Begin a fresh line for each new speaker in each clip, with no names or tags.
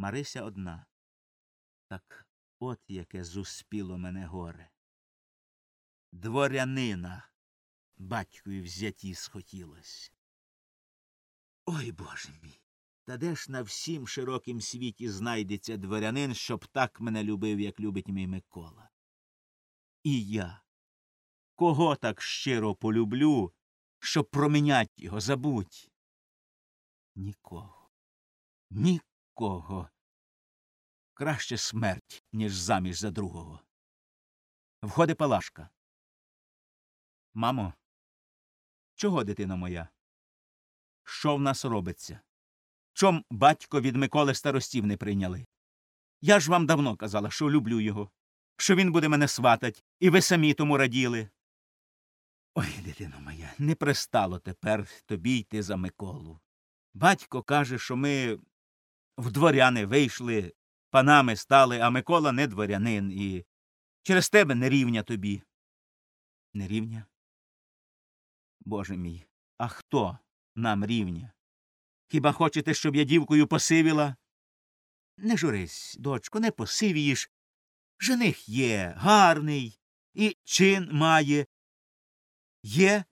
Марися одна. Так от яке зуспіло мене горе. Дворянина батькові взяті схотілось. Ой боже мій. Та де ж на всім широкім світі знайдеться дворянин, щоб так мене любив, як любить мій Микола? І я. Кого так щиро полюблю, щоб промінять його, забудь? Нікого. Нікого. Краще смерть, ніж заміж за другого. Входить Палашка. Мамо, чого, дитино моя? Що в нас робиться? Чом батько від Миколи старостів не прийняли? Я ж вам давно казала, що люблю його, що він буде мене сватать, і ви самі тому раділи. Ой, дитино моя, не пристало тепер тобі йти за Миколу. Батько каже, що ми в дворяни вийшли, панами стали, а Микола не дворянин, і через тебе не рівня тобі. Не рівня? Боже мій, а хто нам рівня? Хіба хочете, щоб я дівкою посивіла? Не журись, дочко, не посивієш. Жених є, гарний, і чин має. Є?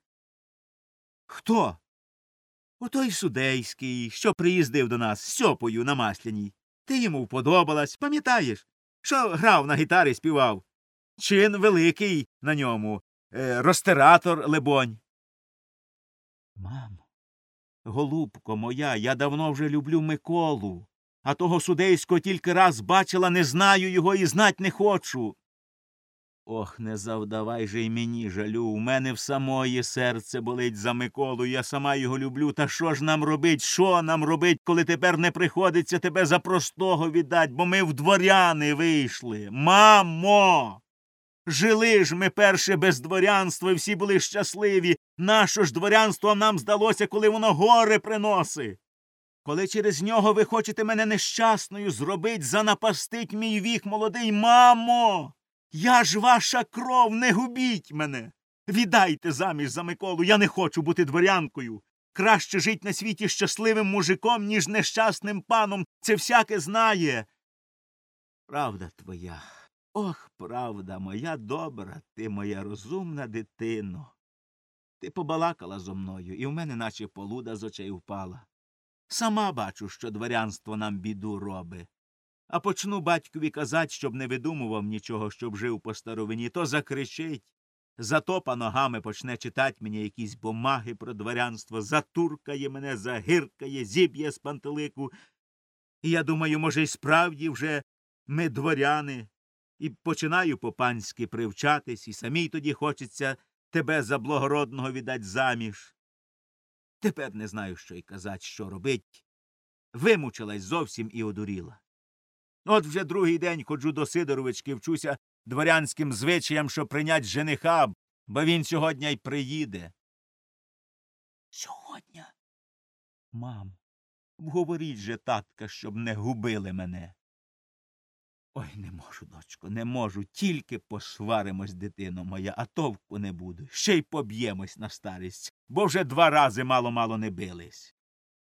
Хто? Отой судейський, що приїздив до нас сьопою на масляній. Ти йому вподобалась, пам'ятаєш, що грав на гітарі співав. Чин великий на ньому, е, ростератор, лебонь. Мамо, голубко моя, я давно вже люблю Миколу, а того судейського тільки раз бачила, не знаю його і знать не хочу. Ох, не завдавай же й мені жалю. У мене в самої серце болить за Миколу, я сама його люблю. Та що ж нам робить? Що нам робить, коли тепер не приходиться тебе за простого віддать, бо ми в дворяни вийшли. Мамо! Жили ж ми перше без дворянства, і всі були щасливі. Наше ж дворянство нам здалося, коли воно горе приносить. Коли через нього ви хочете мене нещасною зробить, занапастить мій вік молодий, мамо. Я ж ваша кров, не губіть мене. Віддайте заміж за Миколу, я не хочу бути дворянкою. Краще жить на світі щасливим мужиком, ніж нещасним паном. Це всяке знає. Правда твоя. Ох, правда, моя добра, ти моя розумна дитино. Ти побалакала зо мною, і в мене наче полуда з очей впала. Сама бачу, що дворянство нам біду робить. А почну батькові казать, щоб не видумував нічого, щоб жив по старовині, то закричить. Затопа ногами почне читать мені якісь бумаги про дворянство, затуркає мене, загиркає, зіб'є з пантелику. І я думаю, може, й справді вже ми дворяни, і починаю по панськи привчатись, і самій тоді хочеться тебе за благородного віддать заміж. Тепер не знаю, що й казать, що робить. Вимучилась зовсім і одуріла. От вже другий день ходжу до Сидоровички, вчуся дворянським звичаям, що прийнять жениха, бо він сьогодні й приїде. Сьогодні? Мам, вговоріть же, татка, щоб не губили мене. Ой, не можу, дочко, не можу. Тільки посваримось, дитино моя, а товку не буду. Ще й поб'ємось на старість, бо вже два рази мало мало не бились.